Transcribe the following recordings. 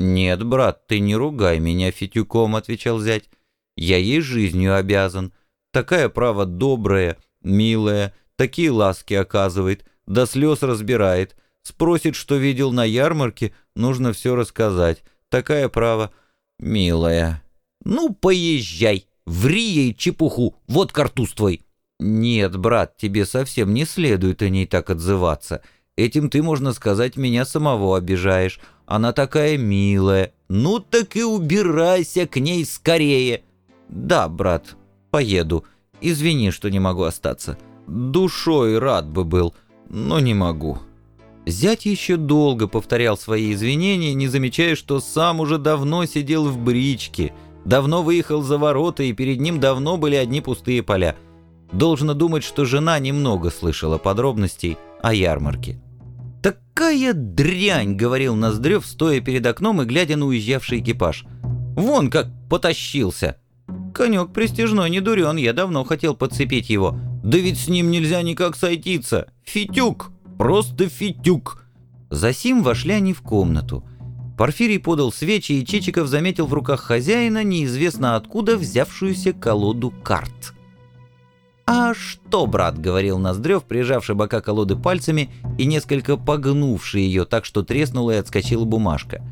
«Нет, брат, ты не ругай меня Фитюком», — отвечал зять. «Я ей жизнью обязан. Такая право добрая, милая, такие ласки оказывает, до слез разбирает. Спросит, что видел на ярмарке, нужно все рассказать. Такая право, милая». «Ну, поезжай, ври ей чепуху, вот картуз твой». «Нет, брат, тебе совсем не следует о ней так отзываться. Этим ты, можно сказать, меня самого обижаешь. Она такая милая. Ну так и убирайся к ней скорее. Да, брат, поеду. Извини, что не могу остаться. Душой рад бы был, но не могу. Зять еще долго повторял свои извинения, не замечая, что сам уже давно сидел в бричке, давно выехал за ворота, и перед ним давно были одни пустые поля. Должно думать, что жена немного слышала подробностей о ярмарке. «Какая дрянь!» — говорил Ноздрев, стоя перед окном и глядя на уезжавший экипаж. «Вон как потащился!» «Конек престижной не дурен, я давно хотел подцепить его. Да ведь с ним нельзя никак сойтиться. Фитюк! Просто фитюк!» Засим вошли они в комнату. Порфирий подал свечи, и Чичиков заметил в руках хозяина неизвестно откуда взявшуюся колоду карт. «А что, брат?» — говорил Ноздрев, прижавший бока колоды пальцами и несколько погнувший ее так, что треснула и отскочила бумажка.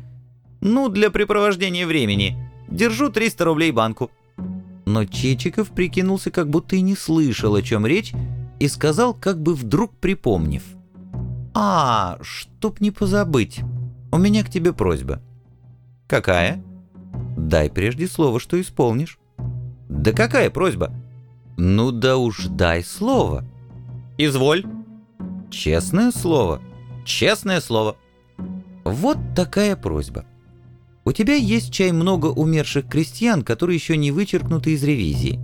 «Ну, для препровождения времени. Держу 300 рублей банку». Но Чичиков прикинулся, как будто и не слышал, о чем речь, и сказал, как бы вдруг припомнив. «А, чтоб не позабыть, у меня к тебе просьба». «Какая?» «Дай прежде слово, что исполнишь». «Да какая просьба?» «Ну да уж дай слово». «Изволь». «Честное слово». «Честное слово». «Вот такая просьба. У тебя есть чай много умерших крестьян, которые еще не вычеркнуты из ревизии».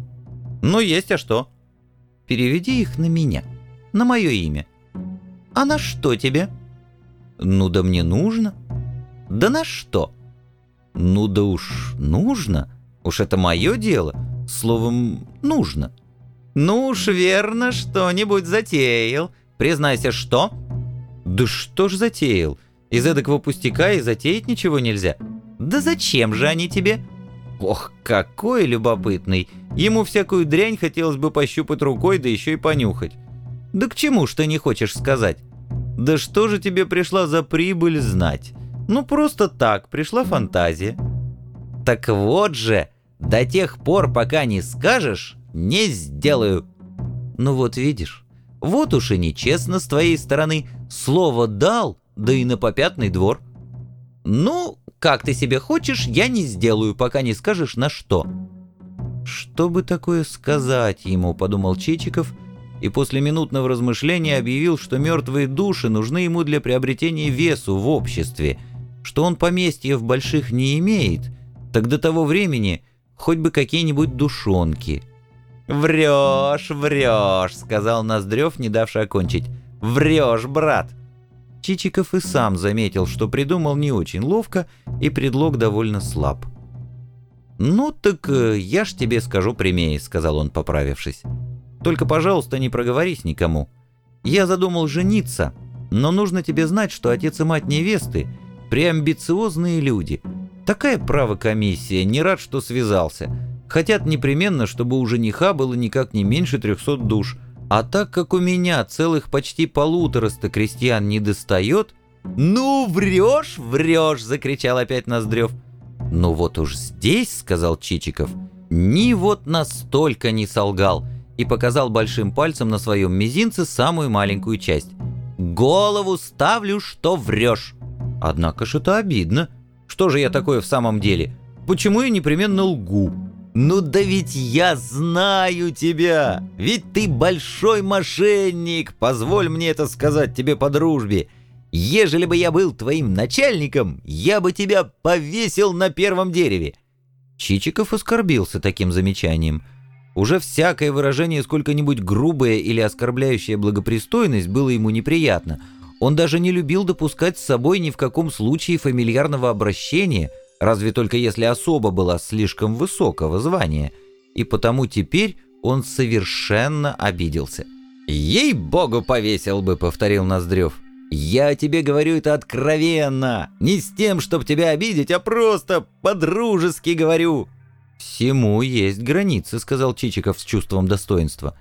«Ну есть, а что?» «Переведи их на меня, на мое имя». «А на что тебе?» «Ну да мне нужно». «Да на что?» «Ну да уж нужно. Уж это мое дело. Словом, нужно». «Ну уж верно, что-нибудь затеял. Признайся, что?» «Да что ж затеял? Из эдакого пустяка и затеять ничего нельзя». «Да зачем же они тебе?» «Ох, какой любопытный! Ему всякую дрянь хотелось бы пощупать рукой, да еще и понюхать». «Да к чему ж ты не хочешь сказать?» «Да что же тебе пришла за прибыль знать? Ну просто так, пришла фантазия». «Так вот же, до тех пор, пока не скажешь, не сделаю. Ну вот видишь, вот уж и нечестно с твоей стороны. Слово дал, да и на попятный двор. Ну, как ты себе хочешь, я не сделаю, пока не скажешь на что. Что бы такое сказать ему, подумал Чичиков, и после минутного размышления объявил, что мертвые души нужны ему для приобретения весу в обществе, что он поместья в больших не имеет, так до того времени хоть бы какие-нибудь душонки. «Врешь, врешь», — сказал Ноздрев, не давший окончить. «Врешь, брат». Чичиков и сам заметил, что придумал не очень ловко, и предлог довольно слаб. «Ну так э, я ж тебе скажу прямее», — сказал он, поправившись. «Только, пожалуйста, не проговорись никому. Я задумал жениться, но нужно тебе знать, что отец и мать невесты — преамбициозные люди. Такая право комиссия, не рад, что связался. Хотят непременно, чтобы у жениха было никак не меньше трехсот душ. А так как у меня целых почти полутораста крестьян не достает... «Ну, врешь, врешь!» — закричал опять Ноздрев. «Ну вот уж здесь, — сказал Чичиков, — ни вот настолько не солгал» и показал большим пальцем на своем мизинце самую маленькую часть. «Голову ставлю, что врешь!» «Однако ж это обидно. Что же я такое в самом деле? Почему я непременно лгу?» «Ну да ведь я знаю тебя! Ведь ты большой мошенник! Позволь мне это сказать тебе по дружбе! Ежели бы я был твоим начальником, я бы тебя повесил на первом дереве!» Чичиков оскорбился таким замечанием. Уже всякое выражение сколько-нибудь грубое или оскорбляющее благопристойность было ему неприятно. Он даже не любил допускать с собой ни в каком случае фамильярного обращения – разве только если особа была слишком высокого звания, и потому теперь он совершенно обиделся. «Ей-богу, повесил бы», — повторил Ноздрев. Я тебе говорю это откровенно, не с тем, чтобы тебя обидеть, а просто по-дружески говорю». «Всему есть границы», — сказал Чичиков с чувством достоинства.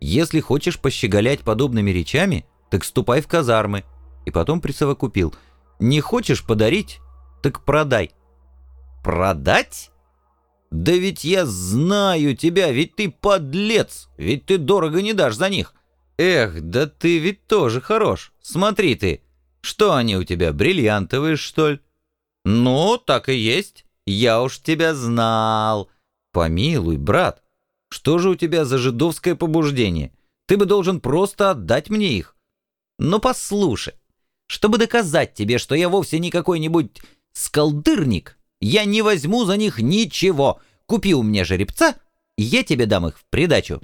«Если хочешь пощеголять подобными речами, так ступай в казармы». И потом присовокупил. «Не хочешь подарить, так продай». «Продать?» «Да ведь я знаю тебя, ведь ты подлец, ведь ты дорого не дашь за них». «Эх, да ты ведь тоже хорош. Смотри ты. Что они у тебя, бриллиантовые, что ли?» «Ну, так и есть. Я уж тебя знал». «Помилуй, брат, что же у тебя за жидовское побуждение? Ты бы должен просто отдать мне их». «Ну, послушай, чтобы доказать тебе, что я вовсе не какой-нибудь скалдырник, я не возьму за них ничего. Купи у меня жеребца, и я тебе дам их в придачу».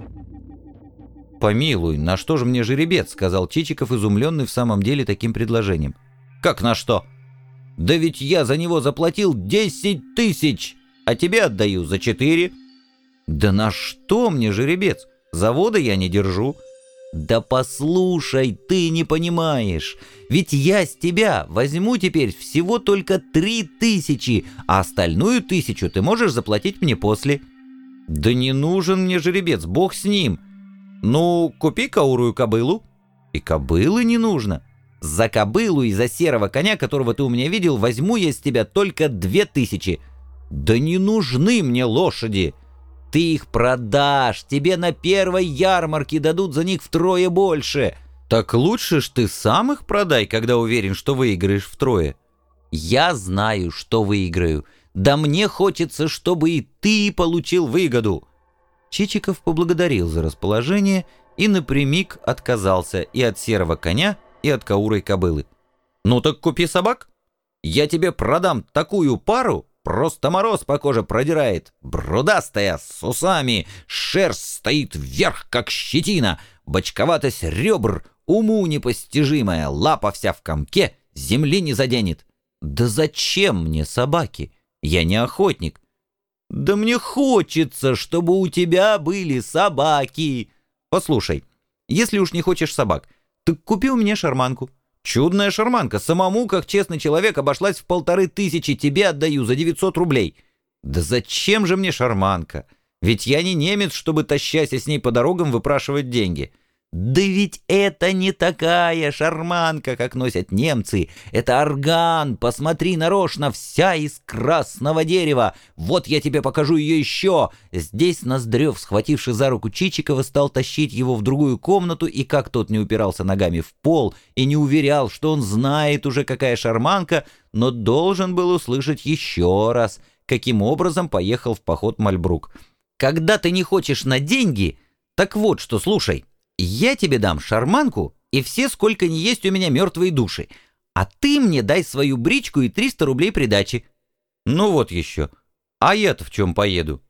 «Помилуй, на что же мне жеребец?» — сказал Чичиков, изумленный в самом деле таким предложением. «Как на что? Да ведь я за него заплатил десять тысяч, а тебе отдаю за четыре». «Да на что мне жеребец? Завода я не держу». «Да послушай, ты не понимаешь, ведь я с тебя возьму теперь всего только три тысячи, а остальную тысячу ты можешь заплатить мне после». «Да не нужен мне жеребец, бог с ним. Ну, купи каурую кобылу». «И кобылы не нужно. За кобылу и за серого коня, которого ты у меня видел, возьму я с тебя только две тысячи». «Да не нужны мне лошади!» Ты их продашь, тебе на первой ярмарке дадут за них втрое больше. Так лучше ж ты сам их продай, когда уверен, что выиграешь втрое. Я знаю, что выиграю. Да мне хочется, чтобы и ты получил выгоду. Чичиков поблагодарил за расположение и напрямик отказался и от серого коня, и от каурой кобылы. «Ну так купи собак. Я тебе продам такую пару, Просто мороз по коже продирает. Брудастая, с усами, шерсть стоит вверх, как щетина, бочковатость ребр, уму непостижимая, лапа вся в комке, земли не заденет. Да зачем мне собаки? Я не охотник. Да мне хочется, чтобы у тебя были собаки. Послушай, если уж не хочешь собак, так купи у меня шарманку. Чудная шарманка, самому, как честный человек, обошлась в полторы тысячи, тебе отдаю за 900 рублей. Да зачем же мне шарманка? Ведь я не немец, чтобы, тащась с ней по дорогам, выпрашивать деньги. Да ведь это не такая шарманка, как носят немцы. Это орган, посмотри нарочно, вся из красного дерева. Вот я тебе покажу ее еще. Здесь Ноздрев, схвативший за руку Чичикова, стал тащить его в другую комнату, и как тот не упирался ногами в пол и не уверял, что он знает уже, какая шарманка, но должен был услышать еще раз, каким образом поехал в поход Мальбрук. Когда ты не хочешь на деньги, так вот что, слушай. Я тебе дам шарманку и все сколько ни есть у меня мертвые души, а ты мне дай свою бричку и 300 рублей придачи. Ну вот еще. А я-то в чем поеду?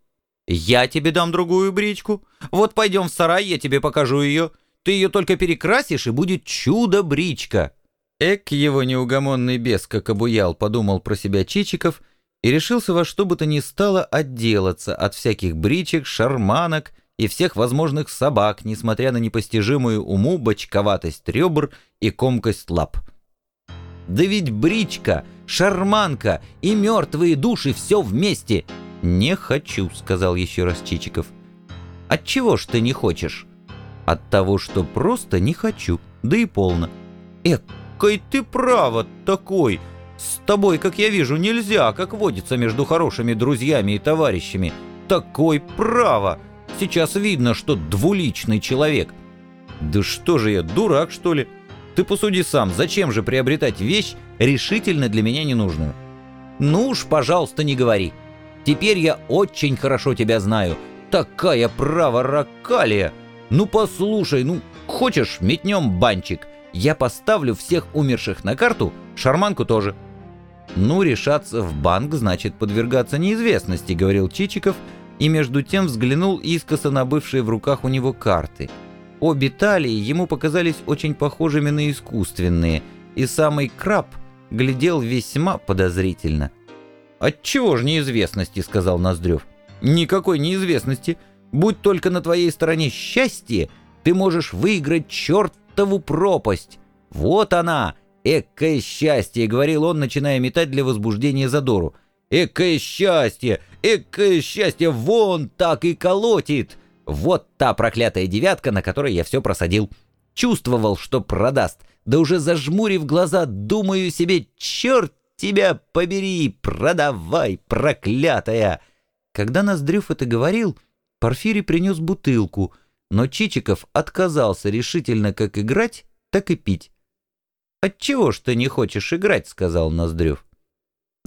Я тебе дам другую бричку. Вот пойдем в сарай, я тебе покажу ее. Ты ее только перекрасишь, и будет чудо-бричка. Эк его неугомонный бес, как обуял, подумал про себя Чичиков и решился во что бы то ни стало отделаться от всяких бричек, шарманок и всех возможных собак, несмотря на непостижимую уму бочковатость ребр и комкость лап. «Да ведь бричка, шарманка и мертвые души все вместе!» «Не хочу», — сказал еще раз Чичиков. «Отчего ж ты не хочешь?» «От того, что просто не хочу, да и полно». «Экой ты право такой! С тобой, как я вижу, нельзя, как водится между хорошими друзьями и товарищами. Такой право!» Сейчас видно, что двуличный человек. Да что же я, дурак, что ли? Ты посуди сам, зачем же приобретать вещь, решительно для меня ненужную? Ну уж, пожалуйста, не говори. Теперь я очень хорошо тебя знаю. Такая право ракалия. Ну послушай, ну хочешь, метнем банчик. Я поставлю всех умерших на карту, шарманку тоже. Ну, решаться в банк значит подвергаться неизвестности, говорил Чичиков, — и между тем взглянул искоса на бывшие в руках у него карты. Обе талии ему показались очень похожими на искусственные, и самый краб глядел весьма подозрительно. «Отчего ж неизвестности?» — сказал Ноздрев. «Никакой неизвестности. Будь только на твоей стороне счастье, ты можешь выиграть чертову пропасть. Вот она! Экое счастье!» — говорил он, начиная метать для возбуждения задору. «Экое счастье! Экое счастье! Вон так и колотит!» Вот та проклятая девятка, на которой я все просадил. Чувствовал, что продаст. Да уже зажмурив глаза, думаю себе, черт тебя побери, продавай, проклятая. Когда Ноздрев это говорил, Порфирий принес бутылку, но Чичиков отказался решительно как играть, так и пить. «Отчего ж ты не хочешь играть?» — сказал Ноздрев.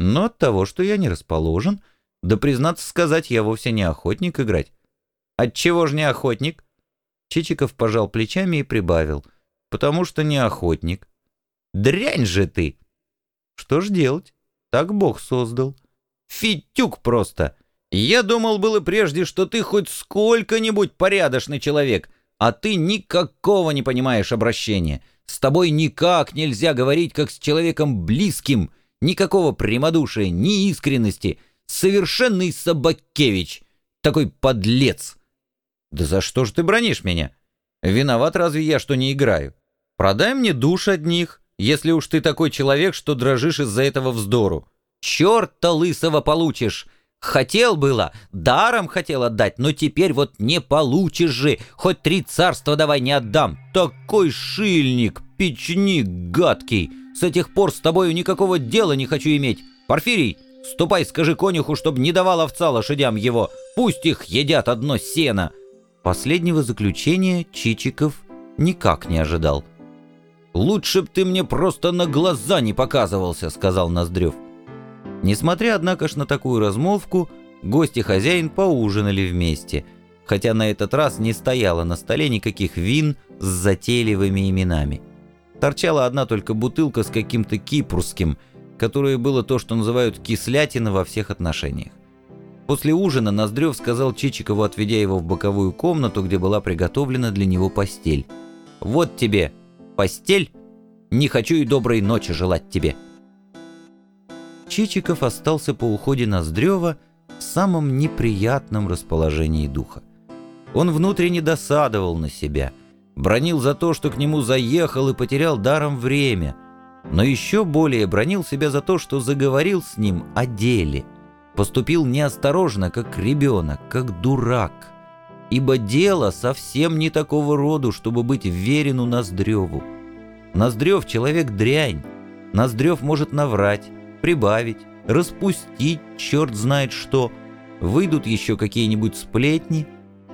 «Но от того, что я не расположен, да, признаться сказать, я вовсе не охотник играть». «Отчего ж не охотник?» Чичиков пожал плечами и прибавил. «Потому что не охотник». «Дрянь же ты!» «Что ж делать? Так Бог создал». «Фитюк просто!» Я думал было прежде, что ты хоть сколько-нибудь порядочный человек, а ты никакого не понимаешь обращения. С тобой никак нельзя говорить, как с человеком близким. Никакого прямодушия, ни искренности. Совершенный Собакевич. Такой подлец. Да за что же ты бронишь меня? Виноват разве я, что не играю? Продай мне душ одних, если уж ты такой человек, что дрожишь из-за этого вздору. Черта лысого получишь. Хотел было, даром хотел отдать, но теперь вот не получишь же, хоть три царства давай не отдам. Такой шильник, печник гадкий. С этих пор с тобою никакого дела не хочу иметь. Порфирий, ступай, скажи конюху, чтоб не давал овца лошадям его. Пусть их едят одно сено. Последнего заключения Чичиков никак не ожидал. «Лучше б ты мне просто на глаза не показывался», — сказал Ноздрев. Несмотря, однако ж, на такую размолвку, гость и хозяин поужинали вместе, хотя на этот раз не стояло на столе никаких вин с затейливыми именами. Торчала одна только бутылка с каким-то кипрским, которое было то, что называют кислятина во всех отношениях. После ужина Ноздрев сказал Чичикову, отведя его в боковую комнату, где была приготовлена для него постель. «Вот тебе постель, не хочу и доброй ночи желать тебе». Чичиков остался по уходе Ноздрева в самом неприятном расположении духа. Он внутренне досадовал на себя, бронил за то, что к нему заехал и потерял даром время, но еще более бронил себя за то, что заговорил с ним о деле, поступил неосторожно, как ребенок, как дурак, ибо дело совсем не такого роду, чтобы быть верену Ноздреву. Ноздрев — человек дрянь, Ноздрев может наврать, прибавить, распустить, черт знает что. Выйдут еще какие-нибудь сплетни.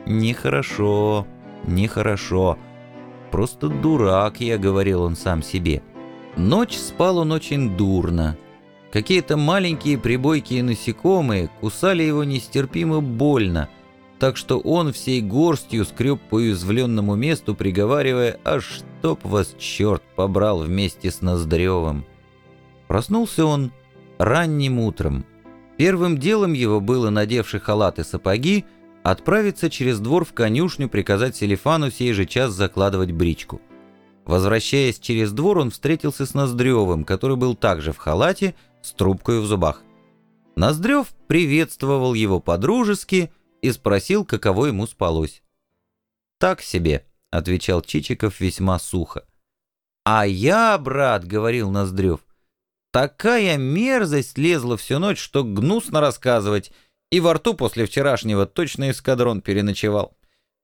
Нехорошо, нехорошо. Просто дурак, я говорил он сам себе. Ночь спал он очень дурно. Какие-то маленькие прибойкие насекомые кусали его нестерпимо больно, так что он всей горстью скреб по уязвленному месту, приговаривая «А чтоб вас черт побрал вместе с Ноздревым!» Проснулся он ранним утром. Первым делом его было, надевший халат и сапоги, отправиться через двор в конюшню, приказать Селифану сей же час закладывать бричку. Возвращаясь через двор, он встретился с Ноздревым, который был также в халате, с трубкой в зубах. Ноздрев приветствовал его по-дружески и спросил, каково ему спалось. «Так себе», — отвечал Чичиков весьма сухо. «А я, брат», — говорил Ноздрев, Такая мерзость лезла всю ночь, что гнусно рассказывать, и во рту после вчерашнего точно эскадрон переночевал.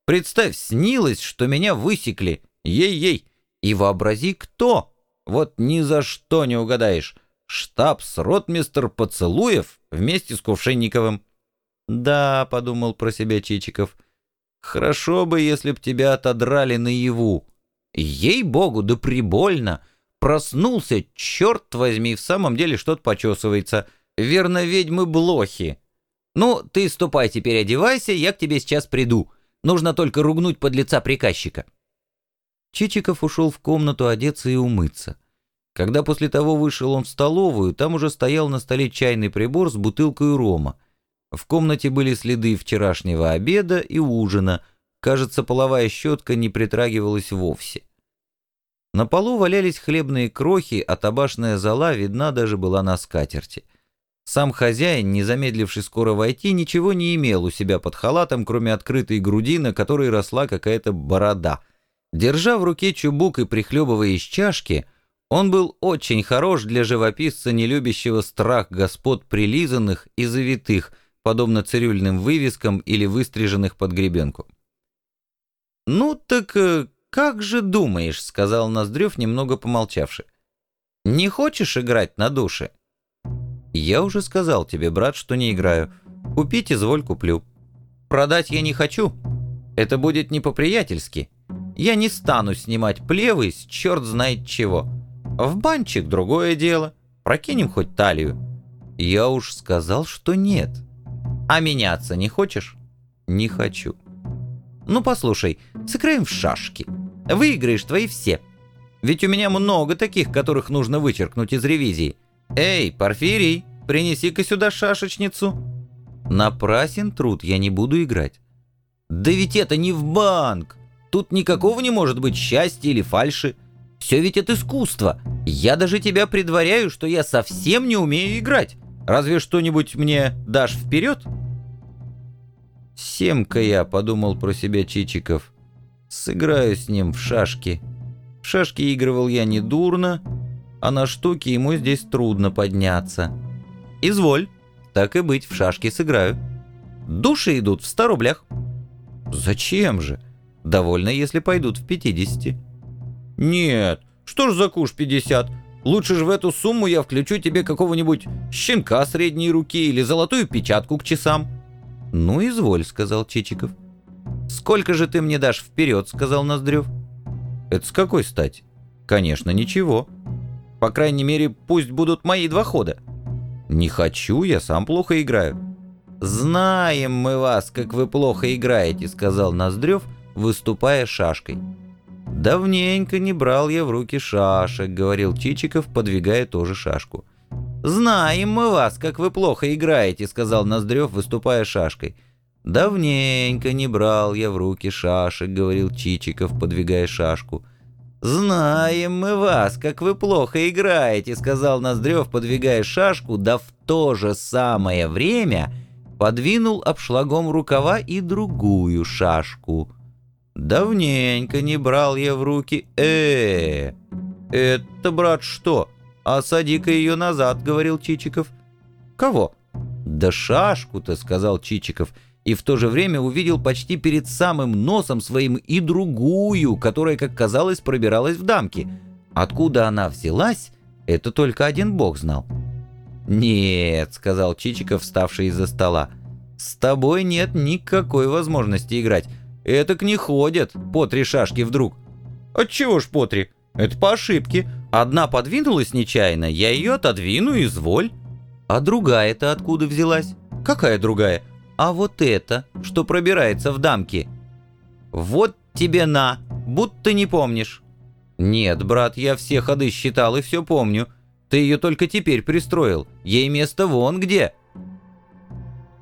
Представь, снилось, что меня высекли. Ей-ей. И вообрази, кто. Вот ни за что не угадаешь. Штабс-ротмистр Поцелуев вместе с Кувшинниковым. «Да», — подумал про себя Чичиков, — «хорошо бы, если б тебя отодрали наяву. Ей-богу, да прибольно!» Проснулся, черт возьми, в самом деле что-то почесывается. Верно, ведьмы блохи. Ну, ты ступай теперь одевайся, я к тебе сейчас приду. Нужно только ругнуть под лица приказчика. Чичиков ушел в комнату одеться и умыться. Когда после того вышел он в столовую, там уже стоял на столе чайный прибор с бутылкой рома. В комнате были следы вчерашнего обеда и ужина. Кажется, половая щетка не притрагивалась вовсе. На полу валялись хлебные крохи, а табашная зола видна даже была на скатерти. Сам хозяин, не замедливший скоро войти, ничего не имел у себя под халатом, кроме открытой груди, на которой росла какая-то борода. Держа в руке чубук и прихлебывая из чашки, он был очень хорош для живописца, не любящего страх господ прилизанных и завитых, подобно цирюльным вывескам или выстриженных под гребенку. «Ну так э, как же думаешь?» — сказал Ноздрев, немного помолчавши. «Не хочешь играть на душе?» «Я уже сказал тебе, брат, что не играю. Купить изволь куплю. Продать я не хочу. Это будет не по-приятельски. Я не стану снимать плевы с черт знает чего. В банчик другое дело. Прокинем хоть талию. Я уж сказал, что нет. А меняться не хочешь? Не хочу. Ну послушай, сыграем в шашки. Выиграешь твои все. Ведь у меня много таких, которых нужно вычеркнуть из ревизии. Эй, Порфирий, принеси-ка сюда шашечницу. Напрасен труд, я не буду играть. Да ведь это не в банк. Тут никакого не может быть счастья или фальши. Все ведь от искусства. Я даже тебя предваряю, что я совсем не умею играть. Разве что-нибудь мне дашь вперед? Семка я, подумал про себя Чичиков. Сыграю с ним в шашки. В шашки игрывал я недурно, а на штуки ему здесь трудно подняться. Изволь, так и быть, в шашки сыграю. Души идут в 100 рублях. Зачем же? Довольно, если пойдут в 50. Нет, что ж за куш 50? Лучше же в эту сумму я включу тебе какого-нибудь щенка средней руки или золотую печатку к часам. Ну, изволь, сказал Чичиков. Сколько же ты мне дашь вперед, сказал Ноздрев. Это с какой стати? Конечно, ничего. По крайней мере, пусть будут мои два хода. Не хочу, я сам плохо играю. Знаем мы вас, как вы плохо играете, сказал Ноздрев, выступая шашкой. «Давненько не брал я в руки шашек», — говорил Чичиков, подвигая тоже шашку. «Знаем мы вас, как вы плохо играете», — сказал Ноздрев, выступая шашкой. «Давненько не брал я в руки шашек», — говорил Чичиков, подвигая шашку. «Знаем мы вас, как вы плохо играете», — сказал Ноздрев, подвигая шашку, да в то же самое время подвинул обшлагом рукава и другую шашку. Давненько не брал я в руки. э Это, брат, что? Осади-ка ее назад, говорил Чичиков. Кого? Да шашку-то, сказал Чичиков, и в то же время увидел почти перед самым носом своим и другую, которая, как казалось, пробиралась в дамки. Откуда она взялась, это только один бог знал. «Нет», — сказал Чичиков, вставший из-за стола, — «с тобой нет никакой возможности играть. Этак не ходят по три шашки вдруг. Отчего ж по три? Это по ошибке. Одна подвинулась нечаянно, я ее отодвину, изволь. А другая-то откуда взялась? Какая другая? А вот эта, что пробирается в дамки. Вот тебе на, будто не помнишь. Нет, брат, я все ходы считал и все помню. Ты ее только теперь пристроил. Ей место вон где.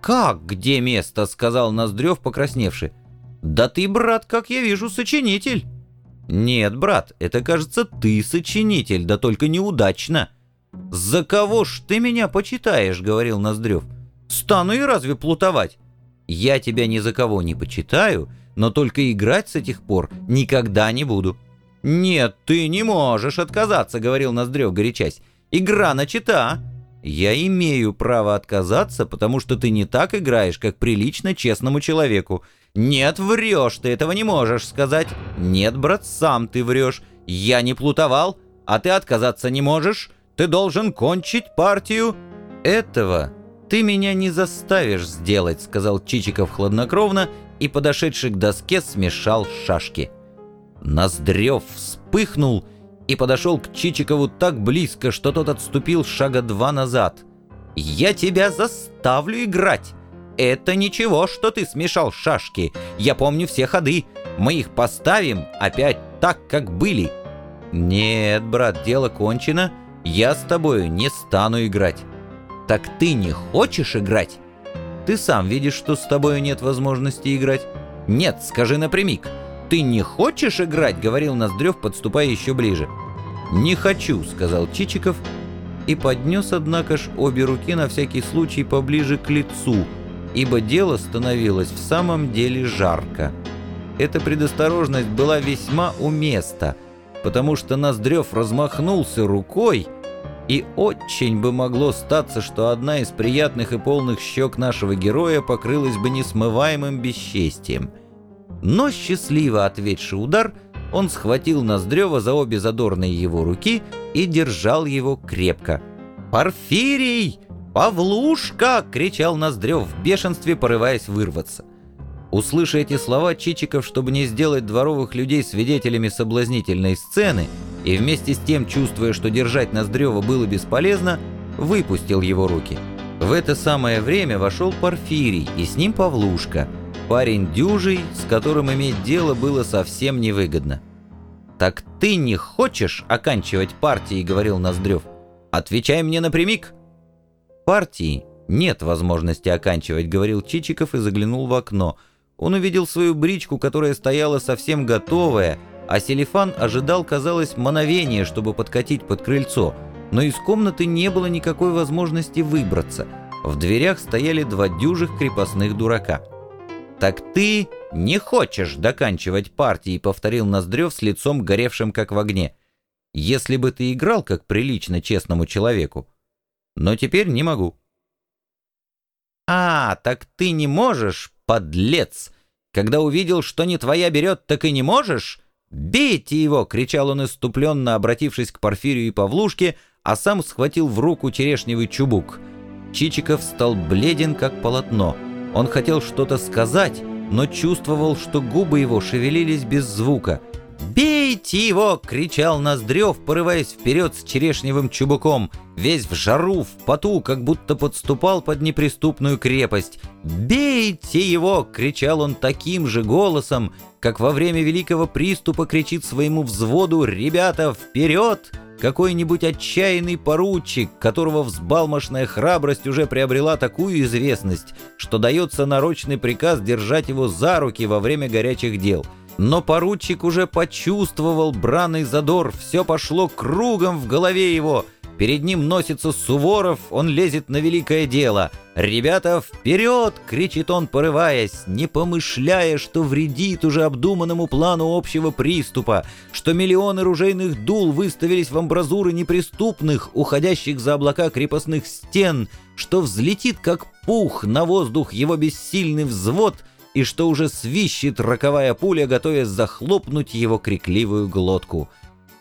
«Как где место?» — сказал Ноздрев, покрасневший. «Да ты, брат, как я вижу, сочинитель». «Нет, брат, это, кажется, ты сочинитель, да только неудачно». «За кого ж ты меня почитаешь?» — говорил Ноздрев. «Стану и разве плутовать?» «Я тебя ни за кого не почитаю, но только играть с этих пор никогда не буду». «Нет, ты не можешь отказаться», — говорил Ноздрев, горячась. «Игра начата». «Я имею право отказаться, потому что ты не так играешь, как прилично честному человеку. «Нет, врешь, ты этого не можешь сказать». «Нет, брат, сам ты врешь. Я не плутовал, а ты отказаться не можешь. Ты должен кончить партию». «Этого ты меня не заставишь сделать», — сказал Чичиков хладнокровно и, подошедший к доске, смешал шашки. Ноздрев вспыхнул и подошел к Чичикову так близко, что тот отступил шага два назад. «Я тебя заставлю играть!» «Это ничего, что ты смешал шашки. Я помню все ходы. Мы их поставим опять так, как были». «Нет, брат, дело кончено. Я с тобою не стану играть». «Так ты не хочешь играть?» «Ты сам видишь, что с тобою нет возможности играть». «Нет, скажи напрямик. Ты не хочешь играть?» — говорил Ноздрев, подступая еще ближе. «Не хочу», — сказал Чичиков и поднес, однако ж, обе руки на всякий случай поближе к лицу — ибо дело становилось в самом деле жарко. эта предосторожность была весьма уместна, потому что Ноздрев размахнулся рукой, и очень бы могло статься, что одна из приятных и полных щек нашего героя покрылась бы несмываемым бесчестием. Но счастливо ответший удар, он схватил Ноздрева за обе задорные его руки и держал его крепко. «Порфирий! Павлушка!» — кричал Ноздрев в бешенстве, порываясь вырваться. Услыша эти слова, Чичиков, чтобы не сделать дворовых людей свидетелями соблазнительной сцены, и вместе с тем, чувствуя, что держать Ноздрева было бесполезно, выпустил его руки. В это самое время вошел Порфирий, и с ним Павлушка, парень дюжий, с которым иметь дело было совсем невыгодно. «Так ты не хочешь оканчивать партии?» — говорил Ноздрев. «Отвечай мне напрямик». «Партии нет возможности оканчивать», — говорил Чичиков и заглянул в окно — он увидел свою бричку, которая стояла совсем готовая, а Селифан ожидал, казалось, мановения, чтобы подкатить под крыльцо, но из комнаты не было никакой возможности выбраться. В дверях стояли два дюжих крепостных дурака. «Так ты не хочешь доканчивать партии», — повторил Ноздрев с лицом горевшим как в огне. «Если бы ты играл как прилично честному человеку. Но теперь не могу». «А, так ты не можешь, подлец! Когда увидел, что не твоя берет, так и не можешь? Бейте его!» — кричал он иступленно, обратившись к Порфирию и Павлушке, а сам схватил в руку черешневый чубук. Чичиков стал бледен, как полотно. Он хотел что-то сказать, но чувствовал, что губы его шевелились без звука — «Бейте его!» — кричал Ноздрев, порываясь вперед с черешневым чубуком, весь в жару, в поту, как будто подступал под неприступную крепость. «Бейте его!» — кричал он таким же голосом, как во время великого приступа кричит своему взводу «Ребята, вперед!» какой-нибудь отчаянный поручик, которого взбалмошная храбрость уже приобрела такую известность, что дается нарочный приказ держать его за руки во время горячих дел — но поручик уже почувствовал браный задор, все пошло кругом в голове его. Перед ним носится Суворов, он лезет на великое дело. «Ребята, вперед!» — кричит он, порываясь, не помышляя, что вредит уже обдуманному плану общего приступа, что миллионы ружейных дул выставились в амбразуры неприступных, уходящих за облака крепостных стен, что взлетит, как пух, на воздух его бессильный взвод — и что уже свищет роковая пуля, готовясь захлопнуть его крикливую глотку.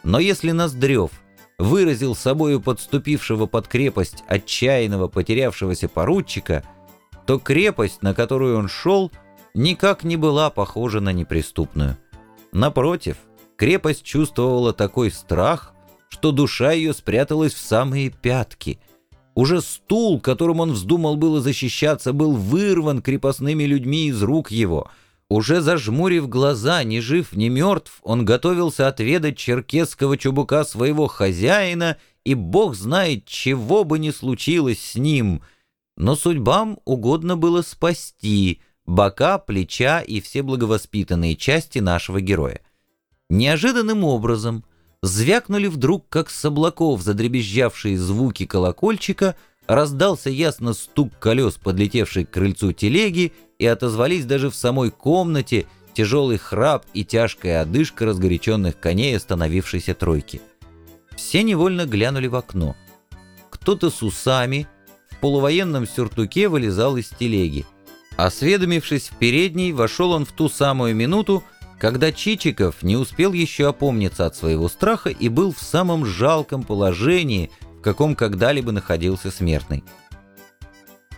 Но если Ноздрев выразил собою подступившего под крепость отчаянного потерявшегося поручика, то крепость, на которую он шел, никак не была похожа на неприступную. Напротив, крепость чувствовала такой страх, что душа ее спряталась в самые пятки — уже стул, которым он вздумал было защищаться, был вырван крепостными людьми из рук его. Уже зажмурив глаза, ни жив, ни мертв, он готовился отведать черкесского чубука своего хозяина, и бог знает, чего бы ни случилось с ним. Но судьбам угодно было спасти бока, плеча и все благовоспитанные части нашего героя. Неожиданным образом — звякнули вдруг, как с облаков задребезжавшие звуки колокольчика, раздался ясно стук колес, подлетевшей к крыльцу телеги, и отозвались даже в самой комнате тяжелый храп и тяжкая одышка разгоряченных коней остановившейся тройки. Все невольно глянули в окно. Кто-то с усами в полувоенном сюртуке вылезал из телеги. Осведомившись в передней, вошел он в ту самую минуту, когда Чичиков не успел еще опомниться от своего страха и был в самом жалком положении, в каком когда-либо находился смертный.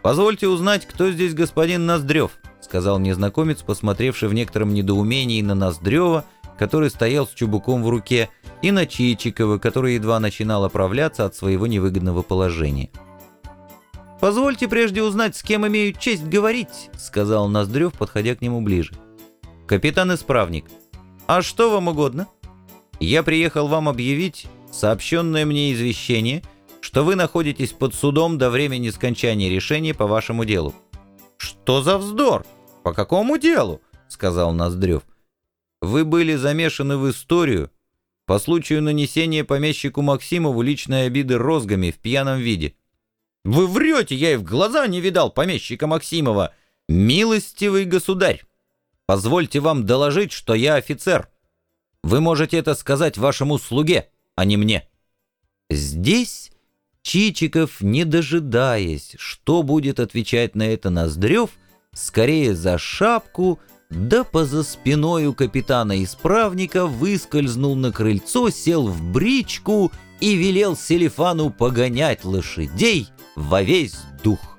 «Позвольте узнать, кто здесь господин Ноздрев», — сказал незнакомец, посмотревший в некотором недоумении на Ноздрева, который стоял с чубуком в руке, и на Чичикова, который едва начинал оправляться от своего невыгодного положения. «Позвольте прежде узнать, с кем имею честь говорить», — сказал Ноздрев, подходя к нему ближе. «Капитан-исправник, а что вам угодно? Я приехал вам объявить сообщенное мне извещение, что вы находитесь под судом до времени скончания решения по вашему делу». «Что за вздор? По какому делу?» — сказал Ноздрев. «Вы были замешаны в историю по случаю нанесения помещику Максимову личной обиды розгами в пьяном виде». «Вы врете, я и в глаза не видал помещика Максимова!» «Милостивый государь!» Позвольте вам доложить, что я офицер. Вы можете это сказать вашему слуге, а не мне». Здесь Чичиков, не дожидаясь, что будет отвечать на это Ноздрев, скорее за шапку, да поза спиною капитана-исправника выскользнул на крыльцо, сел в бричку и велел Селифану погонять лошадей во весь дух.